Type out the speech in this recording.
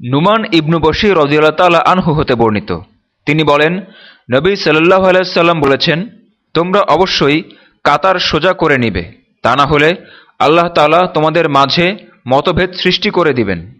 নুমান ইবনু বশির রদিয়াল্লাহ তাল্লাহ আনহু হতে বর্ণিত। তিনি বলেন, নবী সাল্লাহ আলাইসাল্লাম বলেছেন, তোমরা অবশ্যই কাতার সোজা করে নিবে। তা না হলে আল্লাহ তালা তোমাদের মাঝে মতভেদ সৃষ্টি করে দিবেন।